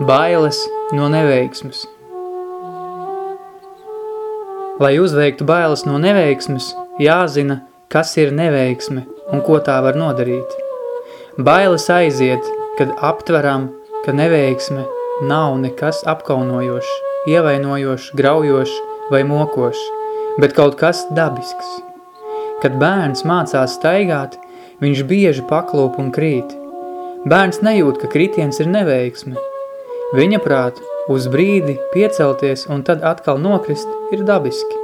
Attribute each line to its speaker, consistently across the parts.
Speaker 1: Bailes no neveiksmes Lai uzveiktu bailes no neveiksmes, jāzina, kas ir neveiksme un ko tā var nodarīt. Bailes aiziet, kad aptveram, ka neveiksme nav nekas apkaunojošs, ievainojošs, graujošs vai mokošs, bet kaut kas dabisks. Kad bērns mācās staigāt, viņš bieži paklūp un krīt. Bērns nejūt, ka kritiens ir neveiksme, Viņa prāt, uz brīdi piecelties un tad atkal nokrist ir dabiski.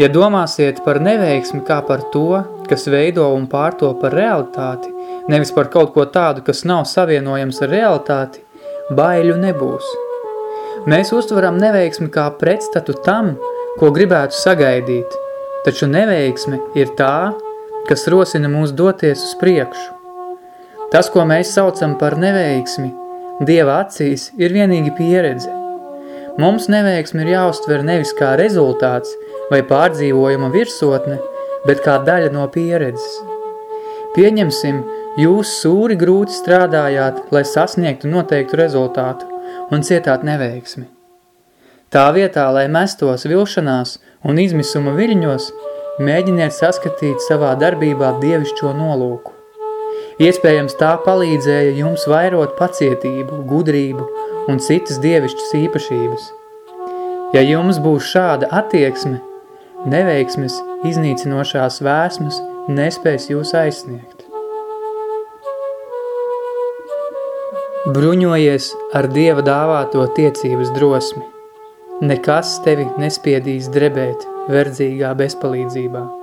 Speaker 1: Ja domāsiet par neveiksmi kā par to, kas veido un pārto par realitāti, nevis par kaut ko tādu, kas nav savienojams ar realitāti, baiļu nebūs. Mēs uztveram neveiksmi kā pretstatu tam, ko gribētu sagaidīt, taču neveiksme ir tā, kas rosina mūs doties uz priekšu. Tas, ko mēs saucam par neveiksmi, Dieva acīs ir vienīgi pieredze. Mums neveiksmi ir jāuztver nevis kā rezultāts vai pārdzīvojuma virsotne, bet kā daļa no pieredzes. Pieņemsim, jūs sūri grūti strādājāt, lai sasniegtu noteiktu rezultātu un cietāt neveiksmi. Tā vietā, lai mestos vilšanās un izmisuma viļņos, mēģiniet saskatīt savā darbībā dievišķo nolūku. Iespējams tā palīdzēja jums vairot pacietību, gudrību un citas dievišķas īpašības. Ja jums būs šāda attieksme, neveiksmes iznīcinošās vēsmas nespēs jūs aizsniegt. Bruņojies ar Dieva dāvāto tiecības drosmi. Nekas tevi nespiedīs drebēt verdzīgā bezpalīdzībā.